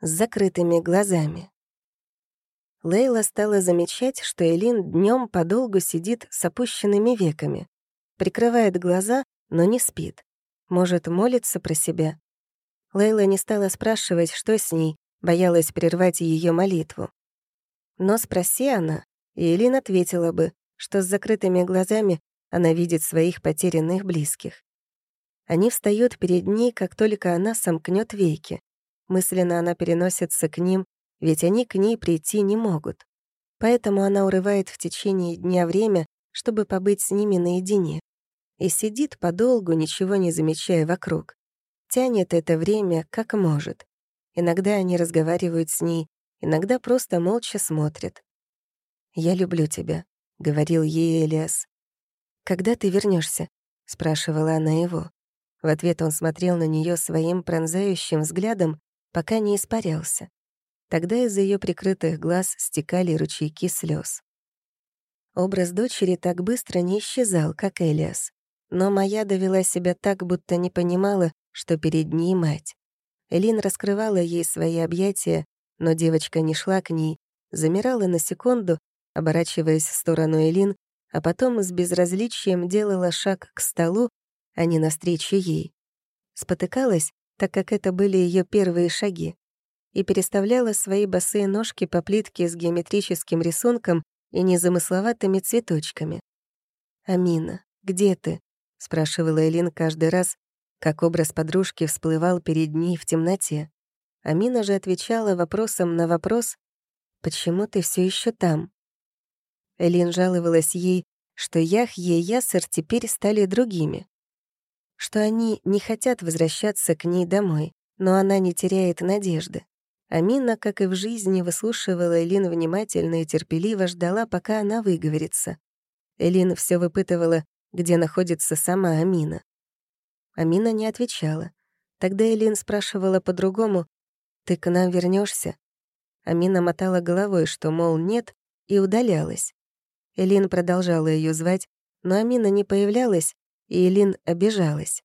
с закрытыми глазами. Лейла стала замечать, что Элин днем подолгу сидит с опущенными веками, прикрывает глаза, но не спит. Может, молится про себя. Лейла не стала спрашивать, что с ней, боялась прервать ее молитву. Но спроси она, и Элин ответила бы, что с закрытыми глазами она видит своих потерянных близких. Они встают перед ней, как только она сомкнет веки. Мысленно она переносится к ним, ведь они к ней прийти не могут. Поэтому она урывает в течение дня время, чтобы побыть с ними наедине. И сидит подолгу, ничего не замечая вокруг. Тянет это время, как может. Иногда они разговаривают с ней, иногда просто молча смотрят. «Я люблю тебя», — говорил ей Элиас. «Когда ты вернешься? спрашивала она его. В ответ он смотрел на нее своим пронзающим взглядом, пока не испарялся. Тогда из ее прикрытых глаз стекали ручейки слез. Образ дочери так быстро не исчезал, как Элиас. Но моя довела себя так, будто не понимала, что перед ней мать. Элин раскрывала ей свои объятия, но девочка не шла к ней, замирала на секунду, оборачиваясь в сторону Элин, а потом с безразличием делала шаг к столу, а не навстречу ей. Спотыкалась, так как это были ее первые шаги, и переставляла свои босые ножки по плитке с геометрическим рисунком и незамысловатыми цветочками. «Амина, где ты?» — спрашивала Элин каждый раз, как образ подружки всплывал перед ней в темноте. Амина же отвечала вопросом на вопрос «Почему ты все еще там?» Элин жаловалась ей, что Яхье и Ясер теперь стали другими, что они не хотят возвращаться к ней домой, но она не теряет надежды. Амина, как и в жизни, выслушивала Элин внимательно и терпеливо ждала, пока она выговорится. Элин все выпытывала, где находится сама Амина. Амина не отвечала. Тогда Элин спрашивала по-другому, «Ты к нам вернешься? Амина мотала головой, что, мол, нет, и удалялась. Элин продолжала ее звать, но Амина не появлялась, и Элин обижалась.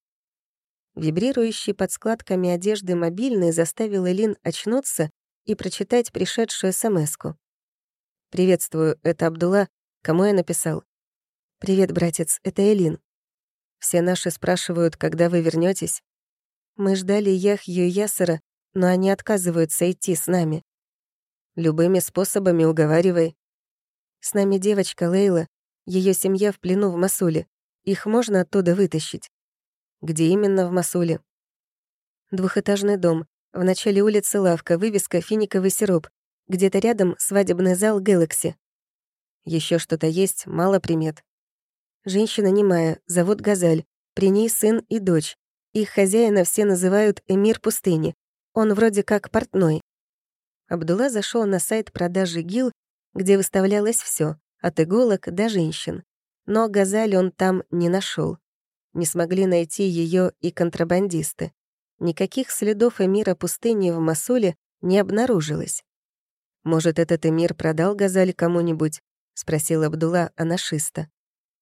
Вибрирующий под складками одежды мобильный заставил Элин очнуться и прочитать пришедшую смс-ку. «Приветствую, это Абдулла. Кому я написал?» «Привет, братец, это Элин. Все наши спрашивают, когда вы вернетесь. Мы ждали Яхью и Ясера, но они отказываются идти с нами. Любыми способами уговаривай. С нами девочка Лейла, ее семья в плену в Масуле. Их можно оттуда вытащить. Где именно в Масуле? Двухэтажный дом. В начале улицы лавка, вывеска «Финиковый сироп». Где-то рядом свадебный зал Galaxy. Еще что-то есть, мало примет. Женщина немая, зовут Газаль. При ней сын и дочь. Их хозяина все называют Эмир пустыни. Он вроде как портной. Абдулла зашел на сайт продажи ГИЛ где выставлялось все, от иголок до женщин. Но Газаль он там не нашел. Не смогли найти ее и контрабандисты. Никаких следов эмира пустыни в Масуле не обнаружилось. «Может, этот эмир продал Газаль кому-нибудь?» — спросил Абдулла анашиста.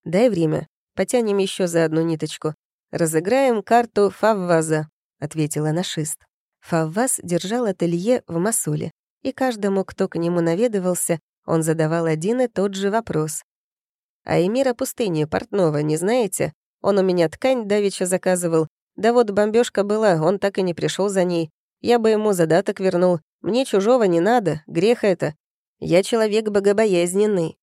«Дай время, потянем еще за одну ниточку. Разыграем карту Фавваза», — ответил анашист. Фавваз держал ателье в Масуле, и каждому, кто к нему наведывался, он задавал один и тот же вопрос. «А Эмира пустыни портного не знаете? Он у меня ткань давеча заказывал. Да вот бомбежка была, он так и не пришел за ней. Я бы ему задаток вернул. Мне чужого не надо, грех это. Я человек богобоязненный».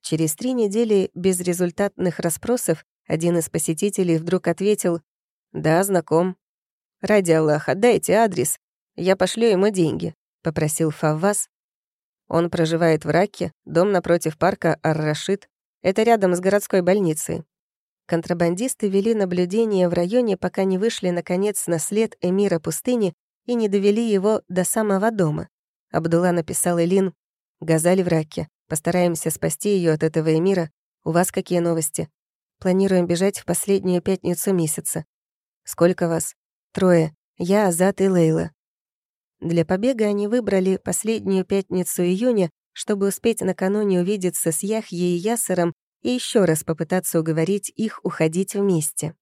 Через три недели безрезультатных расспросов один из посетителей вдруг ответил «Да, знаком». «Ради Аллаха, дайте адрес. Я пошлю ему деньги», — попросил Фавваз, он проживает в Раке, дом напротив парка Ар-Рашид. Это рядом с городской больницей. Контрабандисты вели наблюдение в районе, пока не вышли, наконец, на след эмира пустыни и не довели его до самого дома. Абдулла написал Элин, «Газали в Раке. Постараемся спасти ее от этого эмира. У вас какие новости? Планируем бежать в последнюю пятницу месяца. Сколько вас? Трое. Я, Азат и Лейла. Для побега они выбрали последнюю пятницу июня, чтобы успеть накануне увидеться с Яхьей и Ясером и еще раз попытаться уговорить их уходить вместе.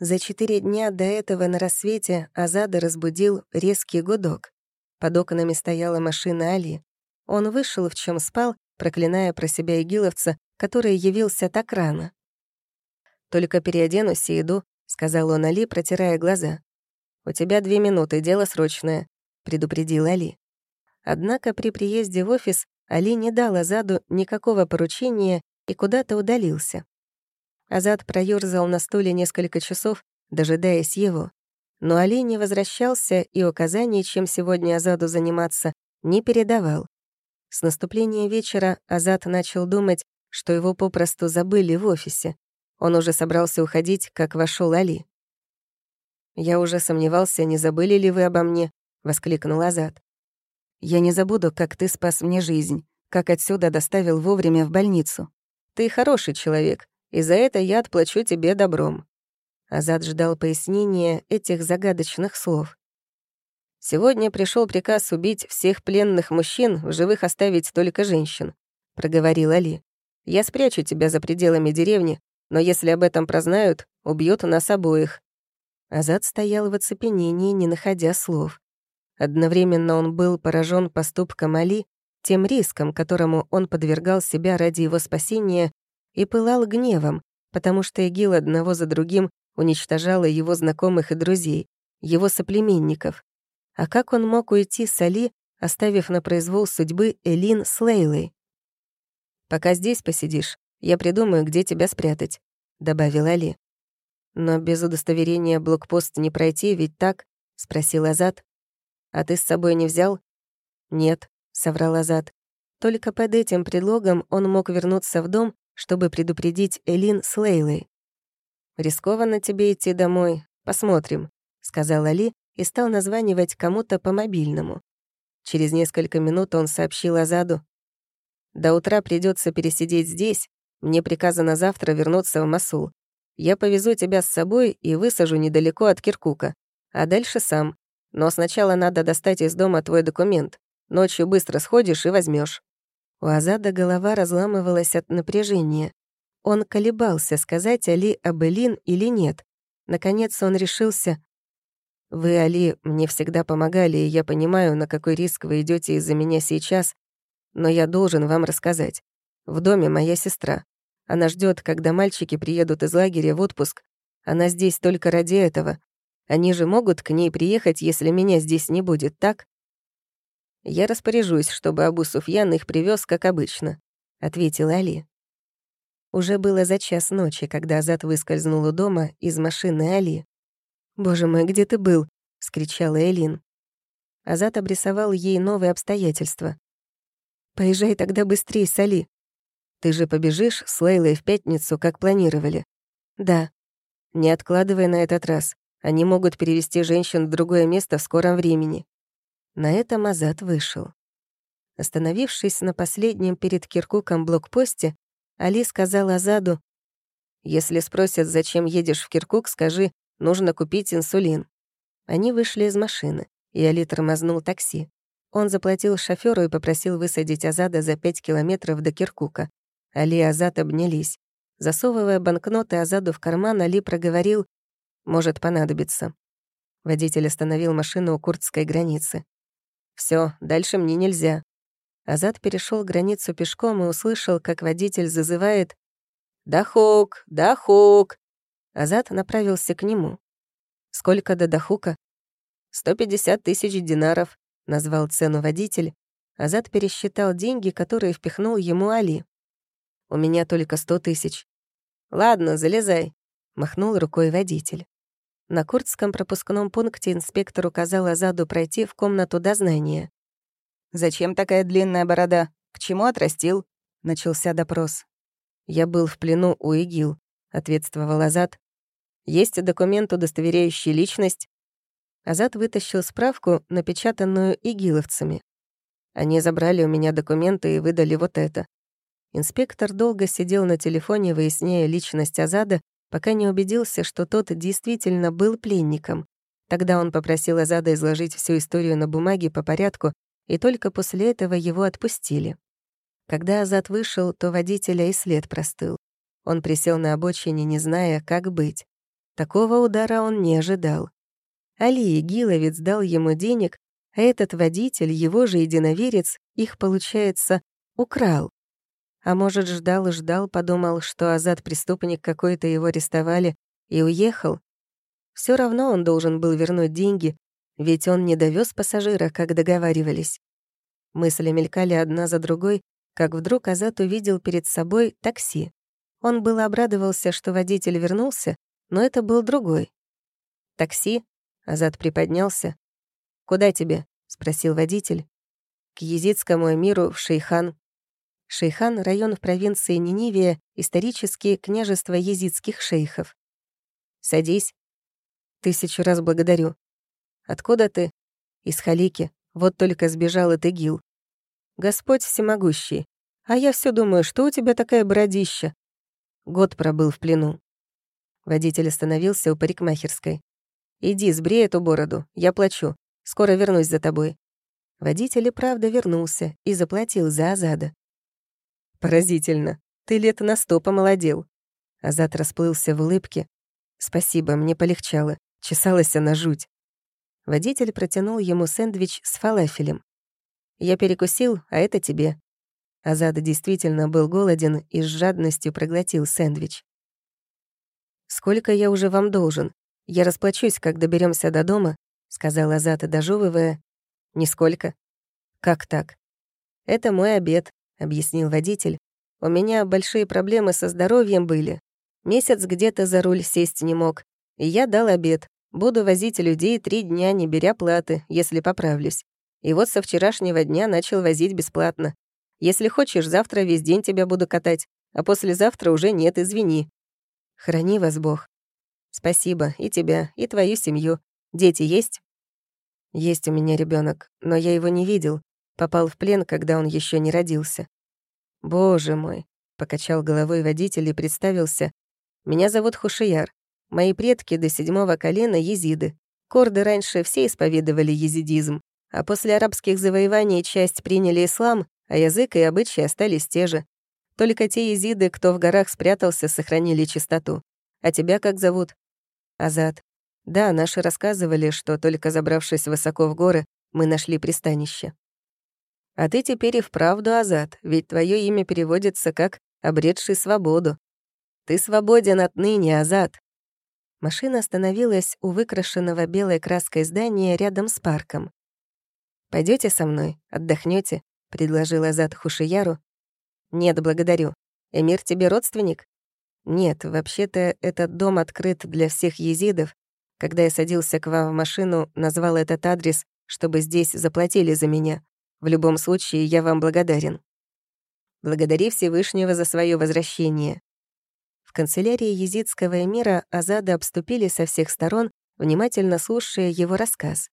За четыре дня до этого на рассвете Азада разбудил резкий гудок. Под окнами стояла машина Али. Он вышел, в чем спал, проклиная про себя игиловца, который явился так рано. «Только переоденусь и иду», — сказал он Али, протирая глаза. «У тебя две минуты, дело срочное», — предупредил Али. Однако при приезде в офис Али не дал Азаду никакого поручения и куда-то удалился. Азад проёрзал на стуле несколько часов, дожидаясь его. Но Али не возвращался и указаний, чем сегодня Азаду заниматься, не передавал. С наступления вечера Азад начал думать, что его попросту забыли в офисе. Он уже собрался уходить, как вошел Али. «Я уже сомневался, не забыли ли вы обо мне?» — воскликнул Азад. «Я не забуду, как ты спас мне жизнь, как отсюда доставил вовремя в больницу. Ты хороший человек, и за это я отплачу тебе добром». Азад ждал пояснения этих загадочных слов. «Сегодня пришел приказ убить всех пленных мужчин, в живых оставить только женщин», — проговорил Али. «Я спрячу тебя за пределами деревни, но если об этом прознают, убьют нас обоих». Азад стоял в оцепенении, не находя слов. Одновременно он был поражен поступком Али, тем риском, которому он подвергал себя ради его спасения, и пылал гневом, потому что ИГИЛ одного за другим уничтожала его знакомых и друзей, его соплеменников. А как он мог уйти с Али, оставив на произвол судьбы Элин с Лейлой? «Пока здесь посидишь, я придумаю, где тебя спрятать», — добавил Али. «Но без удостоверения блокпост не пройти, ведь так?» — спросил Азат. «А ты с собой не взял?» «Нет», — соврал Азат. Только под этим предлогом он мог вернуться в дом, чтобы предупредить Элин с Лейлой. «Рискованно тебе идти домой. Посмотрим», — сказал Али и стал названивать кому-то по мобильному. Через несколько минут он сообщил Азаду. «До утра придется пересидеть здесь. Мне приказано завтра вернуться в Масул. Я повезу тебя с собой и высажу недалеко от Киркука. А дальше сам. Но сначала надо достать из дома твой документ. Ночью быстро сходишь и возьмешь. У Азада голова разламывалась от напряжения. Он колебался, сказать Али об Элин или нет. Наконец он решился. «Вы, Али, мне всегда помогали, и я понимаю, на какой риск вы идете из-за меня сейчас, но я должен вам рассказать. В доме моя сестра. Она ждет, когда мальчики приедут из лагеря в отпуск. Она здесь только ради этого. Они же могут к ней приехать, если меня здесь не будет, так?» «Я распоряжусь, чтобы Абу Суфьян их привез, как обычно», — ответил Али. Уже было за час ночи, когда Азат выскользнул у дома из машины Али. «Боже мой, где ты был?» — скричала Элин. Азат обрисовал ей новые обстоятельства. «Поезжай тогда быстрее с Али. Ты же побежишь с Лейлой в пятницу, как планировали?» «Да». «Не откладывай на этот раз. Они могут перевести женщин в другое место в скором времени». На этом Азат вышел. Остановившись на последнем перед Киркуком блокпосте, Али сказал Азаду, «Если спросят, зачем едешь в Киркук, скажи, нужно купить инсулин». Они вышли из машины, и Али тормознул такси. Он заплатил шофёру и попросил высадить Азада за пять километров до Киркука. Али и Азад обнялись. Засовывая банкноты Азаду в карман, Али проговорил «Может понадобиться». Водитель остановил машину у курдской границы. Все, дальше мне нельзя», Азат перешел границу пешком и услышал, как водитель зазывает «Дахук! Дахук!». Азат направился к нему. «Сколько до Дахука?» «150 тысяч динаров», — назвал цену водитель. Азат пересчитал деньги, которые впихнул ему Али. «У меня только сто тысяч». «Ладно, залезай», — махнул рукой водитель. На курдском пропускном пункте инспектор указал Азаду пройти в комнату дознания. «Зачем такая длинная борода? К чему отрастил?» — начался допрос. «Я был в плену у ИГИЛ», — ответствовал Азат. «Есть документ, удостоверяющий личность?» Азат вытащил справку, напечатанную игиловцами. Они забрали у меня документы и выдали вот это. Инспектор долго сидел на телефоне, выясняя личность Азада, пока не убедился, что тот действительно был пленником. Тогда он попросил Азада изложить всю историю на бумаге по порядку, и только после этого его отпустили. Когда Азат вышел, то водителя и след простыл. Он присел на обочине, не зная, как быть. Такого удара он не ожидал. Али Игиловец дал ему денег, А этот водитель, его же единоверец, их, получается, украл. А может, ждал-ждал, подумал, что Азат преступник какой-то, его арестовали, и уехал. Все равно он должен был вернуть деньги, ведь он не довез пассажира, как договаривались. Мысли мелькали одна за другой, как вдруг Азат увидел перед собой такси. Он был обрадовался, что водитель вернулся, но это был другой. «Такси?» — Азат приподнялся. «Куда тебе?» — спросил водитель. «К езидскому миру в Шейхан». Шейхан — район в провинции Нинивия, исторически княжество езидских шейхов. «Садись». «Тысячу раз благодарю». «Откуда ты?» «Из Халики. Вот только сбежал от ИГИЛ». «Господь всемогущий. А я все думаю, что у тебя такая бородища?» Год пробыл в плену. Водитель остановился у парикмахерской. «Иди, сбрей эту бороду, я плачу. Скоро вернусь за тобой». Водитель и правда вернулся и заплатил за Азада. «Поразительно. Ты лет на сто помолодел». Азат расплылся в улыбке. «Спасибо, мне полегчало. Чесалась она жуть». Водитель протянул ему сэндвич с фалафелем. «Я перекусил, а это тебе». Азад действительно был голоден и с жадностью проглотил сэндвич. «Сколько я уже вам должен? Я расплачусь, как доберемся до дома», — сказал Азат, дожевывая. «Нисколько». «Как так?» «Это мой обед», — объяснил водитель. «У меня большие проблемы со здоровьем были. Месяц где-то за руль сесть не мог. И я дал обед. Буду возить людей три дня, не беря платы, если поправлюсь. И вот со вчерашнего дня начал возить бесплатно. Если хочешь, завтра весь день тебя буду катать, а послезавтра уже нет, извини. Храни вас Бог. Спасибо, и тебя, и твою семью. Дети есть? Есть у меня ребенок, но я его не видел. Попал в плен, когда он еще не родился. Боже мой, покачал головой водитель и представился. Меня зовут Хушияр. Мои предки до седьмого колена езиды. Корды раньше все исповедовали езидизм, а после арабских завоеваний часть приняли ислам, а язык и обычаи остались те же. Только те езиды, кто в горах спрятался, сохранили чистоту. А тебя как зовут? Азат. Да, наши рассказывали, что только забравшись высоко в горы, мы нашли пристанище. А ты теперь и вправду Азат, ведь твое имя переводится как «обретший свободу». Ты свободен отныне, Азат. Машина остановилась у выкрашенного белой краской здания рядом с парком. Пойдете со мной, отдохнете, предложил Азат Хушияру. Нет, благодарю. Эмир тебе родственник? Нет, вообще-то этот дом открыт для всех езидов. Когда я садился к вам в машину, назвал этот адрес, чтобы здесь заплатили за меня. В любом случае, я вам благодарен. Благодари Всевышнего за свое возвращение. В канцелярии езидского эмира Азада обступили со всех сторон, внимательно слушая его рассказ.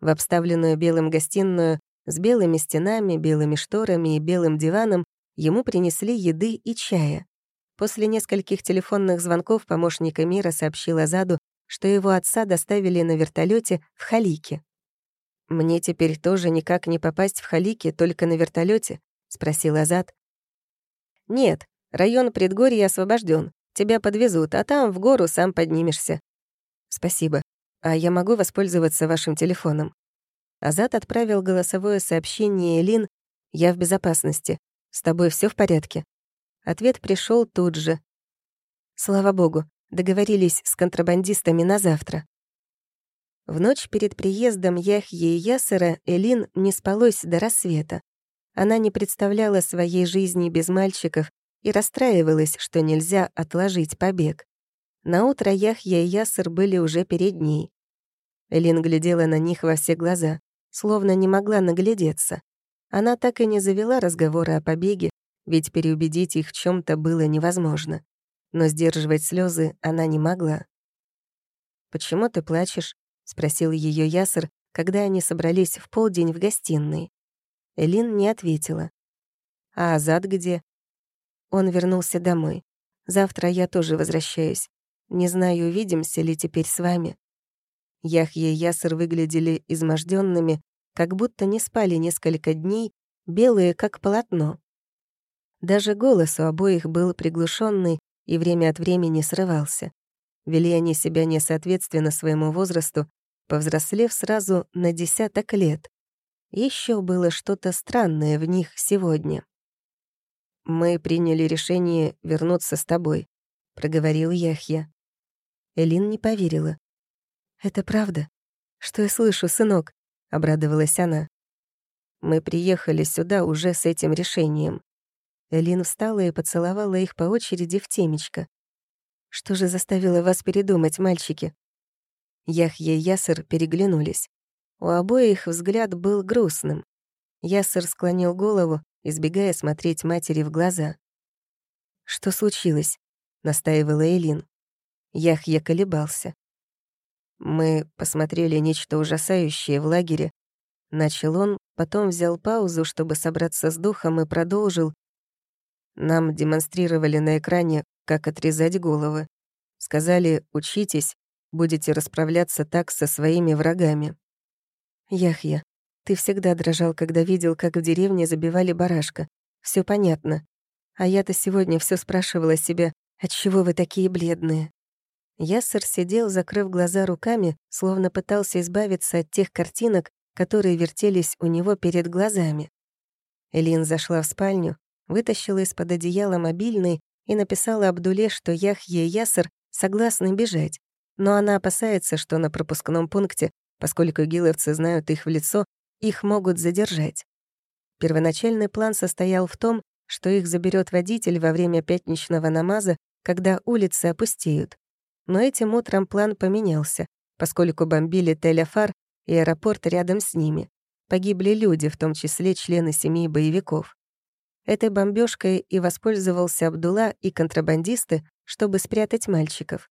В обставленную белым гостиную с белыми стенами, белыми шторами и белым диваном ему принесли еды и чая. После нескольких телефонных звонков помощник эмира сообщил Азаду, что его отца доставили на вертолете в Халике. «Мне теперь тоже никак не попасть в Халики, только на вертолете? спросил Азад. «Нет, район предгорья освобожден. Тебя подвезут, а там в гору сам поднимешься». «Спасибо. А я могу воспользоваться вашим телефоном?» Азат отправил голосовое сообщение Элин «Я в безопасности. С тобой все в порядке?» Ответ пришел тут же. «Слава богу, договорились с контрабандистами на завтра». В ночь перед приездом Яхьи и Ясера Элин не спалось до рассвета. Она не представляла своей жизни без мальчиков и расстраивалась, что нельзя отложить побег. Наутро Яхья и Ясер были уже перед ней. Элин глядела на них во все глаза, словно не могла наглядеться. Она так и не завела разговора о побеге, ведь переубедить их в чем то было невозможно. Но сдерживать слезы она не могла. «Почему ты плачешь?» — спросил ее Ясер, когда они собрались в полдень в гостиной. Элин не ответила. «А Азад где?» Он вернулся домой. «Завтра я тоже возвращаюсь. Не знаю, увидимся ли теперь с вами». Яхья и Ясер выглядели изможденными, как будто не спали несколько дней, белые, как полотно. Даже голос у обоих был приглушенный и время от времени срывался. Вели они себя несоответственно своему возрасту, повзрослев сразу на десяток лет. Еще было что-то странное в них сегодня. «Мы приняли решение вернуться с тобой», — проговорил Яхья. Элин не поверила. «Это правда? Что я слышу, сынок?» — обрадовалась она. «Мы приехали сюда уже с этим решением». Элин встала и поцеловала их по очереди в темечко. «Что же заставило вас передумать, мальчики?» Яхья и Ясер переглянулись. У обоих взгляд был грустным. Ясер склонил голову, избегая смотреть матери в глаза. «Что случилось?» — настаивала Элин. Яхья колебался. «Мы посмотрели нечто ужасающее в лагере». Начал он, потом взял паузу, чтобы собраться с духом, и продолжил. «Нам демонстрировали на экране, как отрезать головы. Сказали, учитесь, будете расправляться так со своими врагами». «Яхья, ты всегда дрожал, когда видел, как в деревне забивали барашка. Все понятно. А я-то сегодня все спрашивала себя, отчего вы такие бледные?» Яссер сидел, закрыв глаза руками, словно пытался избавиться от тех картинок, которые вертелись у него перед глазами. Элин зашла в спальню, вытащила из-под одеяла мобильный и написала Абдуле, что Яхье и Ясер согласны бежать, но она опасается, что на пропускном пункте, поскольку гиловцы знают их в лицо, их могут задержать. Первоначальный план состоял в том, что их заберет водитель во время пятничного намаза, когда улицы опустеют. Но этим утром план поменялся, поскольку бомбили Тель-Афар и аэропорт рядом с ними. Погибли люди, в том числе члены семей боевиков. Этой бомбежкой и воспользовался Абдулла и контрабандисты, чтобы спрятать мальчиков.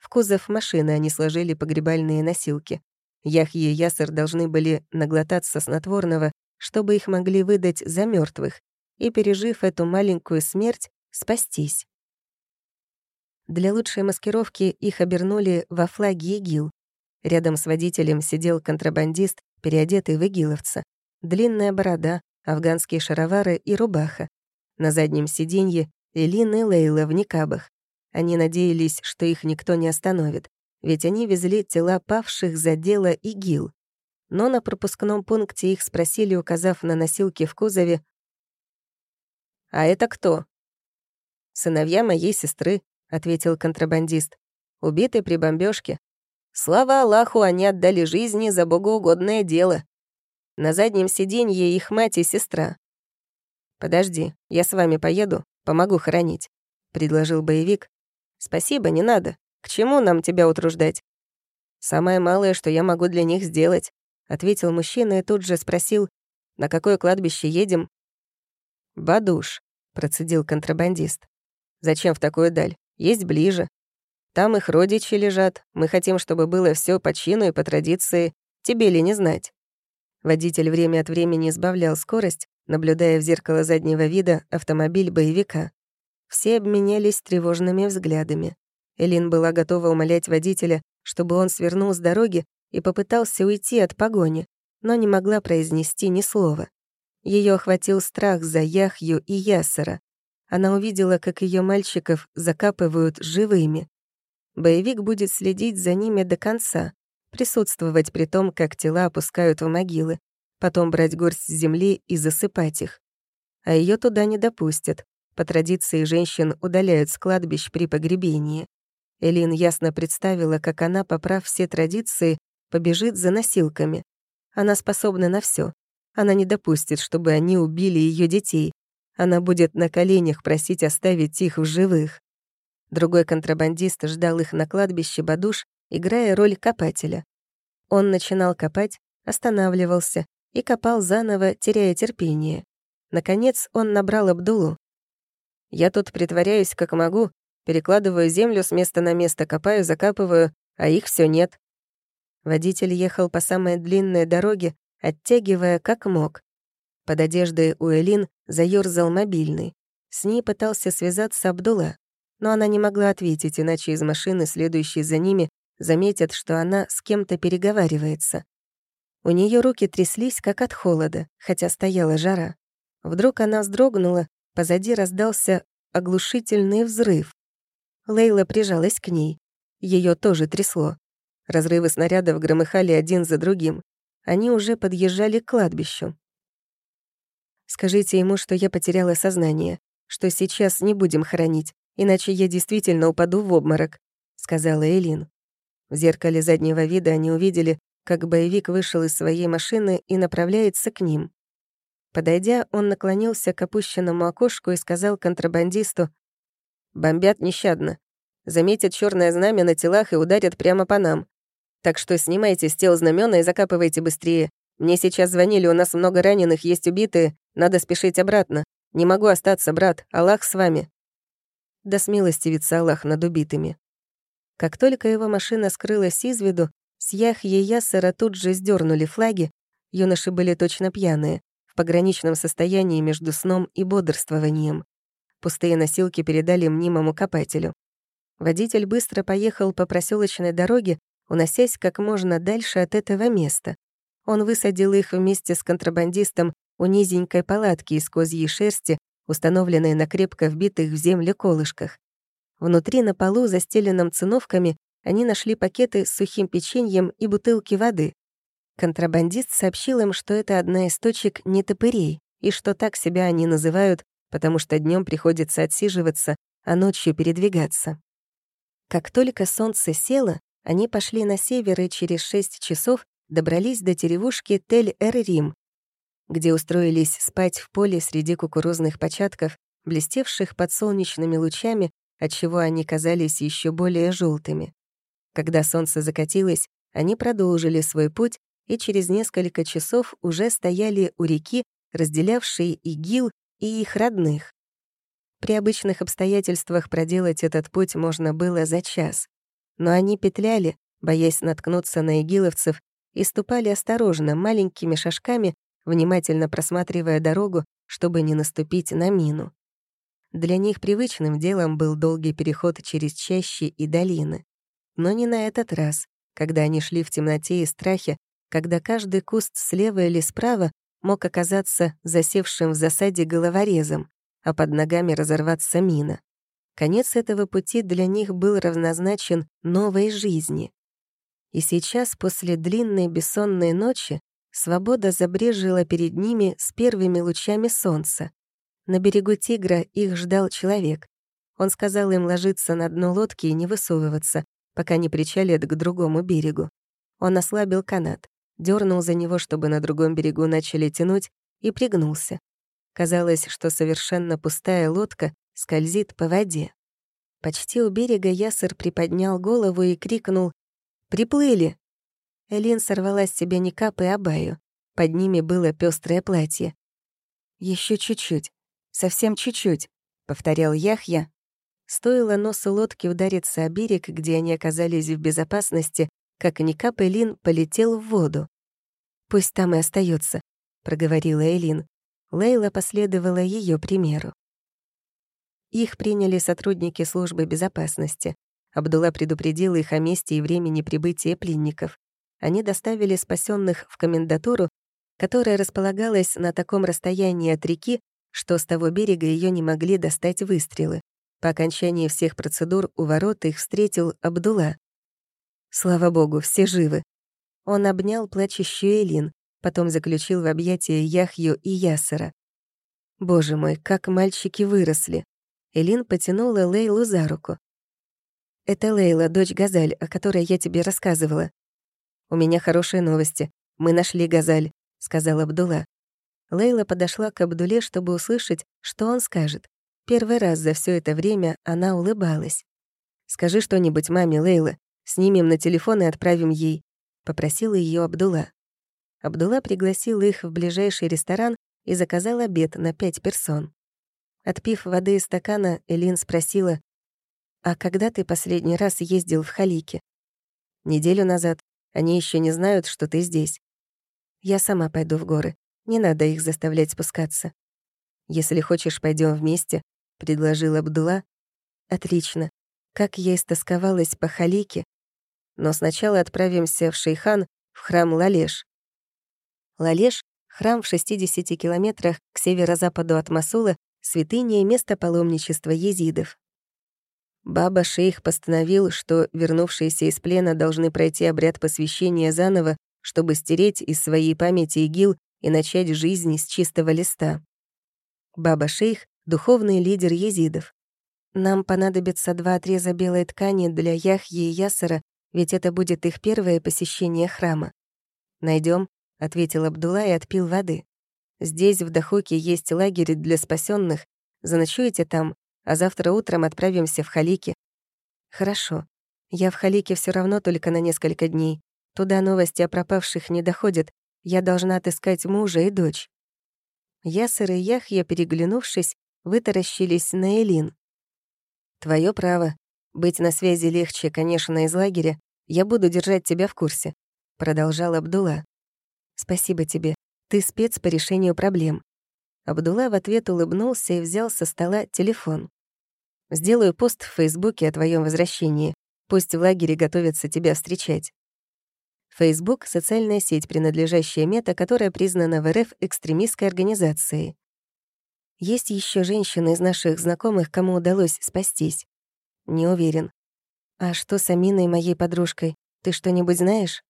В кузов машины они сложили погребальные носилки. Яхьи и Ясер должны были наглотаться снотворного, чтобы их могли выдать за мертвых и, пережив эту маленькую смерть, спастись. Для лучшей маскировки их обернули во флаги ИГИЛ. Рядом с водителем сидел контрабандист, переодетый в игиловца. Длинная борода, афганские шаровары и рубаха. На заднем сиденье Элин и Лейла в никабах. Они надеялись, что их никто не остановит, ведь они везли тела павших за дело ИГИЛ. Но на пропускном пункте их спросили, указав на носилки в кузове, «А это кто?» «Сыновья моей сестры», — ответил контрабандист. «Убиты при бомбежке. Слава Аллаху, они отдали жизни за богоугодное дело. На заднем сиденье их мать и сестра. «Подожди, я с вами поеду, помогу хоронить», — предложил боевик. «Спасибо, не надо. К чему нам тебя утруждать?» «Самое малое, что я могу для них сделать», — ответил мужчина и тут же спросил, «На какое кладбище едем?» «Бадуш», — процедил контрабандист. «Зачем в такую даль? есть ближе. Там их родичи лежат. Мы хотим, чтобы было все по чину и по традиции. Тебе ли не знать?» Водитель время от времени избавлял скорость, наблюдая в зеркало заднего вида автомобиль боевика. Все обменялись тревожными взглядами. Элин была готова умолять водителя, чтобы он свернул с дороги и попытался уйти от погони, но не могла произнести ни слова. Ее охватил страх за Яхью и Ясера. Она увидела, как ее мальчиков закапывают живыми. Боевик будет следить за ними до конца, присутствовать при том, как тела опускают в могилы, потом брать горсть земли и засыпать их. А ее туда не допустят. По традиции женщин удаляют с кладбищ при погребении. Элин ясно представила, как она, поправ все традиции, побежит за носилками. Она способна на все. Она не допустит, чтобы они убили ее детей, она будет на коленях просить оставить их в живых. Другой контрабандист ждал их на кладбище Бадуш, играя роль копателя. Он начинал копать, останавливался и копал заново, теряя терпение. Наконец он набрал Абдулу. «Я тут притворяюсь, как могу, перекладываю землю с места на место, копаю, закапываю, а их все нет». Водитель ехал по самой длинной дороге, оттягивая как мог. Под одеждой у Элин заёрзал мобильный. С ней пытался связаться Абдулла, но она не могла ответить, иначе из машины, следующей за ними, заметят, что она с кем-то переговаривается. У нее руки тряслись, как от холода, хотя стояла жара. Вдруг она вздрогнула, позади раздался оглушительный взрыв. Лейла прижалась к ней. Ее тоже трясло. Разрывы снарядов громыхали один за другим. они уже подъезжали к кладбищу. «Скажите ему, что я потеряла сознание, что сейчас не будем хоронить, иначе я действительно упаду в обморок», — сказала Элин. В зеркале заднего вида они увидели, как боевик вышел из своей машины и направляется к ним. Подойдя, он наклонился к опущенному окошку и сказал контрабандисту, «Бомбят нещадно. Заметят черное знамя на телах и ударят прямо по нам. Так что снимайте с тел знамена и закапывайте быстрее. Мне сейчас звонили, у нас много раненых, есть убитые. Надо спешить обратно. Не могу остаться, брат. Аллах с вами». Да смилостивится Аллах над убитыми. Как только его машина скрылась из виду, с Яхьи Ясера тут же сдернули флаги. Юноши были точно пьяные, пограничном состоянии между сном и бодрствованием. Пустые носилки передали мнимому копателю. Водитель быстро поехал по проселочной дороге, уносясь как можно дальше от этого места. Он высадил их вместе с контрабандистом у низенькой палатки из козьей шерсти, установленной на крепко вбитых в землю колышках. Внутри на полу, застеленном циновками, они нашли пакеты с сухим печеньем и бутылки воды. Контрабандист сообщил им, что это одна из точек нетопырей, и что так себя они называют, потому что днем приходится отсиживаться, а ночью передвигаться. Как только солнце село, они пошли на север и через шесть часов добрались до деревушки Тель-Эр-Рим, где устроились спать в поле среди кукурузных початков, блестевших под солнечными лучами, отчего они казались еще более желтыми. Когда солнце закатилось, они продолжили свой путь и через несколько часов уже стояли у реки, разделявшей ИГИЛ и их родных. При обычных обстоятельствах проделать этот путь можно было за час. Но они петляли, боясь наткнуться на игиловцев, и ступали осторожно, маленькими шажками, внимательно просматривая дорогу, чтобы не наступить на мину. Для них привычным делом был долгий переход через чащи и долины. Но не на этот раз, когда они шли в темноте и страхе, когда каждый куст слева или справа мог оказаться засевшим в засаде головорезом, а под ногами разорваться мина. Конец этого пути для них был равнозначен новой жизни. И сейчас, после длинной бессонной ночи, свобода забрежила перед ними с первыми лучами солнца. На берегу Тигра их ждал человек. Он сказал им ложиться на дно лодки и не высовываться, пока не причалят к другому берегу. Он ослабил канат, дернул за него, чтобы на другом берегу начали тянуть, и пригнулся. Казалось, что совершенно пустая лодка скользит по воде. Почти у берега Ясер приподнял голову и крикнул «Приплыли!». Элин сорвала с себя никап и абаю. Под ними было пестрое платье. Еще чуть-чуть, совсем чуть-чуть», — повторял Яхья. Стоило носу лодки удариться о берег, где они оказались в безопасности, как Никап Элин полетел в воду. «Пусть там и остается, проговорила Элин. Лейла последовала ее примеру. Их приняли сотрудники службы безопасности. Абдулла предупредил их о месте и времени прибытия пленников. Они доставили спасенных в комендатуру, которая располагалась на таком расстоянии от реки, что с того берега ее не могли достать выстрелы. По окончании всех процедур у ворот их встретил Абдулла. Слава богу, все живы. Он обнял плачущую Элин, потом заключил в объятия Яхью и Ясера. Боже мой, как мальчики выросли. Элин потянула Лейлу за руку. «Это Лейла, дочь Газаль, о которой я тебе рассказывала. У меня хорошие новости. Мы нашли Газаль», — сказал Абдулла. Лейла подошла к Абдуле, чтобы услышать, что он скажет. Первый раз за все это время она улыбалась. «Скажи что-нибудь маме, Лейла. Снимем на телефон и отправим ей», — попросила ее Абдулла. Абдулла пригласил их в ближайший ресторан и заказал обед на пять персон. Отпив воды из стакана, Элин спросила, «А когда ты последний раз ездил в Халике?» «Неделю назад. Они еще не знают, что ты здесь. Я сама пойду в горы. Не надо их заставлять спускаться. Если хочешь, пойдем вместе», — предложил Абдулла. «Отлично. Как я истосковалась по Халике. Но сначала отправимся в Шейхан, в храм Лалеш. Лалеш — храм в 60 километрах к северо-западу от Масула, святыня и место паломничества езидов. Баба-шейх постановил, что вернувшиеся из плена должны пройти обряд посвящения заново, чтобы стереть из своей памяти ИГИЛ и начать жизнь с чистого листа. Баба-шейх — духовный лидер езидов. Нам понадобится два отреза белой ткани для Яхьи и Ясара, ведь это будет их первое посещение храма. Найдем, ответил Абдулла и отпил воды. Здесь, в Дахуке, есть лагерь для спасенных. Заночуете там, а завтра утром отправимся в Халики. Хорошо. Я в Халике все равно только на несколько дней. Туда новости о пропавших не доходят. Я должна отыскать мужа и дочь. Ясер и Яхья, переглянувшись, вытаращились на Элин. Твое право. Быть на связи легче, конечно, из лагеря. Я буду держать тебя в курсе», — продолжал Абдулла. «Спасибо тебе. Ты спец по решению проблем». Абдулла в ответ улыбнулся и взял со стола телефон. «Сделаю пост в Фейсбуке о твоем возвращении. Пусть в лагере готовятся тебя встречать». Facebook — социальная сеть, принадлежащая Мета, которая признана в РФ экстремистской организацией. Есть еще женщины из наших знакомых, кому удалось спастись. Не уверен. А что с Аминой, моей подружкой? Ты что-нибудь знаешь?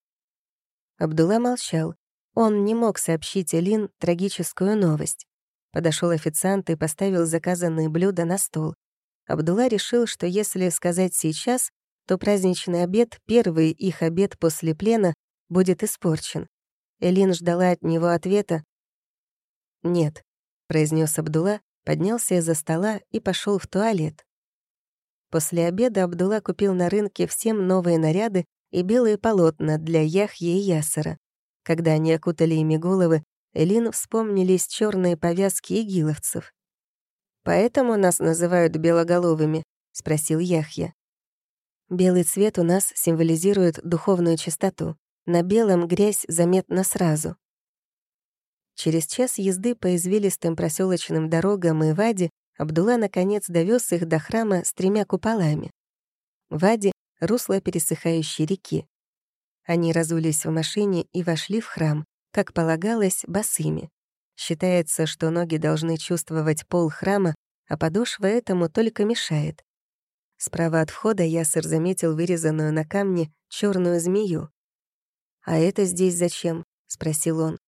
Абдулла молчал. Он не мог сообщить Элин трагическую новость. Подошел официант и поставил заказанные блюда на стол. Абдулла решил, что если сказать сейчас, то праздничный обед, первый их обед после плена, будет испорчен. Элин ждала от него ответа «Нет, произнес Абдулла, поднялся из-за стола и пошел в туалет. После обеда Абдулла купил на рынке всем новые наряды и белые полотна для Яхьи и Ясара. Когда они окутали ими головы, Элин вспомнились черные повязки игиловцев. «Поэтому нас называют белоголовыми?» — спросил Яхья. «Белый цвет у нас символизирует духовную чистоту. На белом грязь заметна сразу. Через час езды по извилистым проселочным дорогам и Ваде Абдулла наконец довез их до храма с тремя куполами. Вади — русло пересыхающей реки. Они разулись в машине и вошли в храм, как полагалось, босыми. Считается, что ноги должны чувствовать пол храма, а подошва этому только мешает. Справа от входа Ясер заметил вырезанную на камне черную змею. «А это здесь зачем?» — спросил он.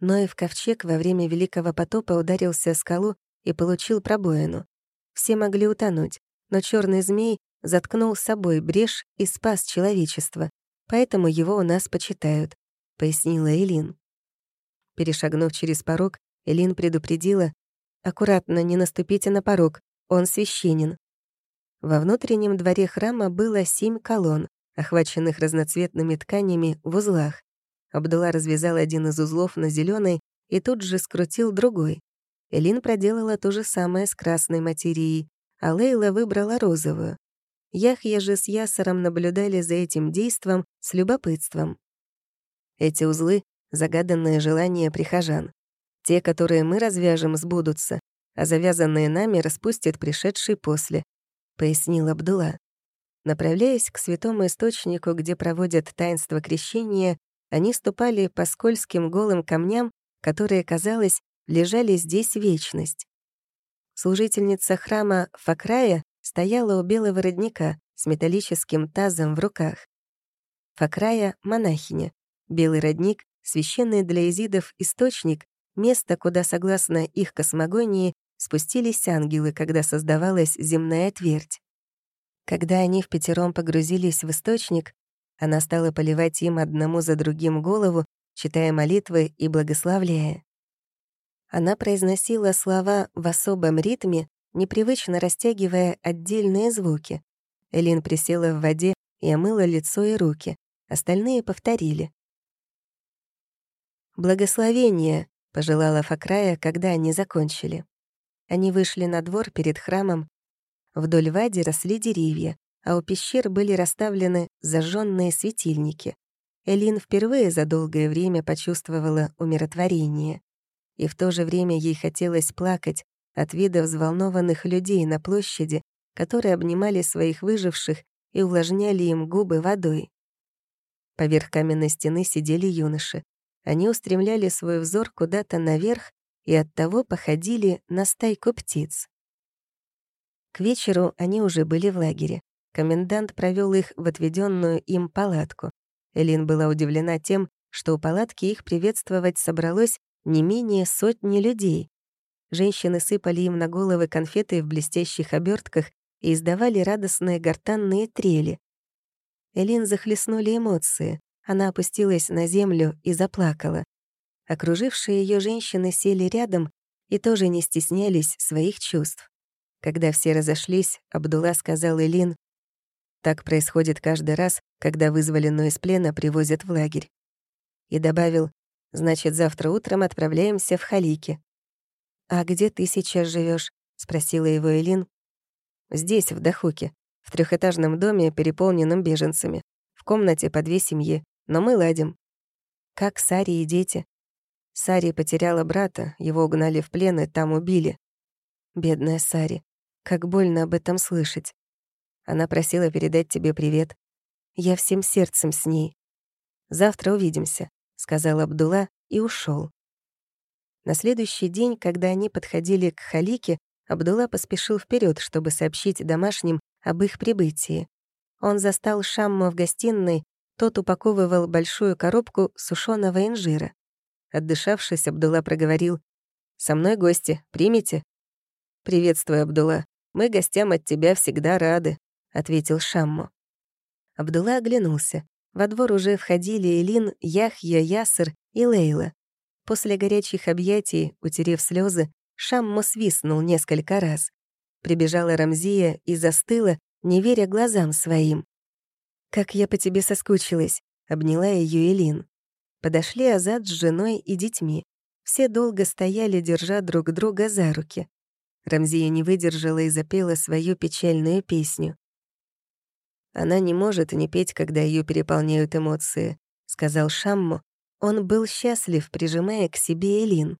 Ноев ковчег во время Великого потопа ударился о скалу и получил пробоину. Все могли утонуть, но черный змей заткнул с собой брешь и спас человечество, поэтому его у нас почитают», — пояснила Элин. Перешагнув через порог, Элин предупредила, «Аккуратно, не наступите на порог, он священен». Во внутреннем дворе храма было семь колонн, охваченных разноцветными тканями в узлах. Абдулла развязал один из узлов на зеленой и тут же скрутил другой. Элин проделала то же самое с красной материей, а Лейла выбрала розовую. Яхья же с Ясаром наблюдали за этим действом с любопытством. Эти узлы — загаданные желания прихожан. Те, которые мы развяжем, сбудутся, а завязанные нами распустят пришедший после, — пояснил Абдулла. Направляясь к святому источнику, где проводят таинство крещения, они ступали по скользким голым камням, которые, казалось, лежали здесь вечность. Служительница храма Факрая стояла у белого родника с металлическим тазом в руках. Факрая — монахиня. Белый родник — священный для изидов источник, место, куда, согласно их космогонии, спустились ангелы, когда создавалась земная твердь. Когда они в пятером погрузились в источник, она стала поливать им одному за другим голову, читая молитвы и благословляя. Она произносила слова в особом ритме, непривычно растягивая отдельные звуки. Элин присела в воде и омыла лицо и руки. Остальные повторили. «Благословение», — пожелала Факрая, когда они закончили. Они вышли на двор перед храмом. Вдоль вади росли деревья а у пещер были расставлены зажженные светильники. Элин впервые за долгое время почувствовала умиротворение. И в то же время ей хотелось плакать от вида взволнованных людей на площади, которые обнимали своих выживших и увлажняли им губы водой. Поверх каменной стены сидели юноши. Они устремляли свой взор куда-то наверх и оттого походили на стайку птиц. К вечеру они уже были в лагере. Комендант провел их в отведенную им палатку. Элин была удивлена тем, что у палатки их приветствовать собралось не менее сотни людей. Женщины сыпали им на головы конфеты в блестящих обертках и издавали радостные гортанные трели. Элин захлестнули эмоции. Она опустилась на землю и заплакала. Окружившие ее женщины сели рядом и тоже не стеснялись своих чувств. Когда все разошлись, Абдулла сказал Элин, «Так происходит каждый раз, когда вызволенную из плена привозят в лагерь». И добавил, «Значит, завтра утром отправляемся в Халики». «А где ты сейчас живешь? спросила его Элин. «Здесь, в Дахуке, в трехэтажном доме, переполненном беженцами. В комнате по две семьи, но мы ладим». «Как Сари и дети?» Сари потеряла брата, его угнали в плен и там убили. Бедная Сари. Как больно об этом слышать. Она просила передать тебе привет. Я всем сердцем с ней. Завтра увидимся, сказал Абдулла и ушел. На следующий день, когда они подходили к Халике, Абдулла поспешил вперед, чтобы сообщить домашним об их прибытии. Он застал Шамма в гостиной, тот упаковывал большую коробку сушеного инжира. Отдышавшись, Абдулла проговорил. «Со мной гости. Примите?» «Приветствую, Абдулла. Мы гостям от тебя всегда рады», — ответил Шамму. Абдулла оглянулся. Во двор уже входили Элин, Яхья, Ясер и Лейла. После горячих объятий, утерев слезы, Шамму свистнул несколько раз. Прибежала Рамзия и застыла, не веря глазам своим. «Как я по тебе соскучилась», — обняла ее Элин. Подошли Азад с женой и детьми. Все долго стояли, держа друг друга за руки. Рамзия не выдержала и запела свою печальную песню. «Она не может не петь, когда ее переполняют эмоции», — сказал Шамму. Он был счастлив, прижимая к себе Элин.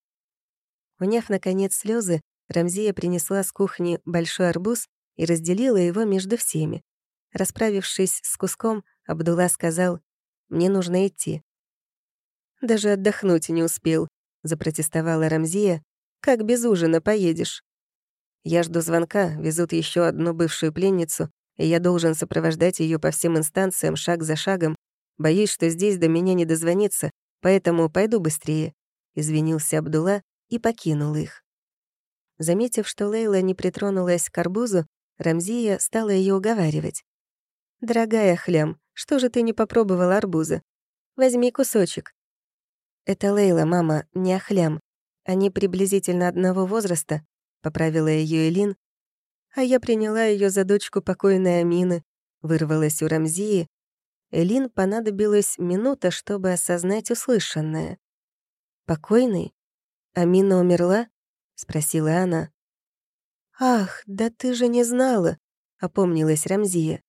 Уняв, наконец, слезы, Рамзия принесла с кухни большой арбуз и разделила его между всеми. Расправившись с куском, Абдулла сказал, «Мне нужно идти. Даже отдохнуть не успел», — запротестовала Рамзия. «Как без ужина поедешь?» «Я жду звонка, везут еще одну бывшую пленницу, и я должен сопровождать ее по всем инстанциям шаг за шагом. Боюсь, что здесь до меня не дозвониться, поэтому пойду быстрее», — извинился Абдулла и покинул их. Заметив, что Лейла не притронулась к арбузу, Рамзия стала ее уговаривать. «Дорогая Хлям, что же ты не попробовала арбуза? Возьми кусочек. «Это Лейла, мама, не Ахлям. Они приблизительно одного возраста», — поправила ее Элин. «А я приняла ее за дочку покойной Амины», — вырвалась у Рамзии. Элин понадобилась минута, чтобы осознать услышанное. «Покойный? Амина умерла?» — спросила она. «Ах, да ты же не знала!» — опомнилась Рамзия.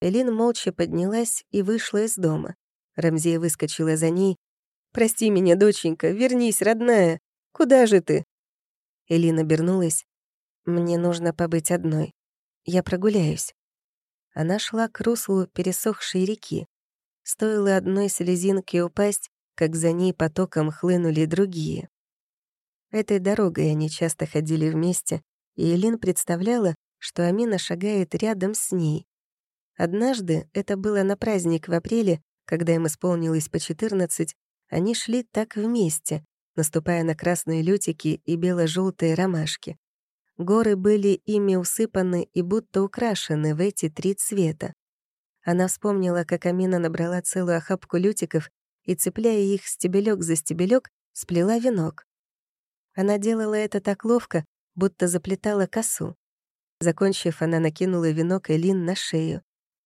Элин молча поднялась и вышла из дома. Рамзия выскочила за ней, «Прости меня, доченька, вернись, родная. Куда же ты?» Элина обернулась. «Мне нужно побыть одной. Я прогуляюсь». Она шла к руслу пересохшей реки. Стоило одной слезинке упасть, как за ней потоком хлынули другие. Этой дорогой они часто ходили вместе, и Элин представляла, что Амина шагает рядом с ней. Однажды, это было на праздник в апреле, когда им исполнилось по 14, они шли так вместе, наступая на красные лютики и бело-желтые ромашки. Горы были ими усыпаны и будто украшены в эти три цвета. Она вспомнила, как Амина набрала целую охапку лютиков и, цепляя их стебелек за стебелек, сплела венок. Она делала это так ловко, будто заплетала косу. Закончив, она накинула венок Элин на шею.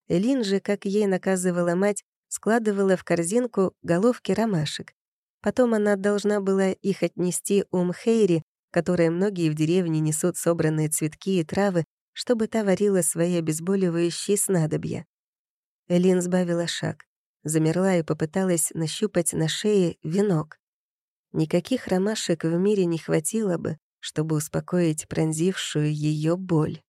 Элин же, как ей наказывала мать, складывала в корзинку головки ромашек. Потом она должна была их отнести у Мхейри, которые многие в деревне несут собранные цветки и травы, чтобы та варила свои обезболивающие снадобья. Элин сбавила шаг, замерла и попыталась нащупать на шее венок. Никаких ромашек в мире не хватило бы, чтобы успокоить пронзившую ее боль.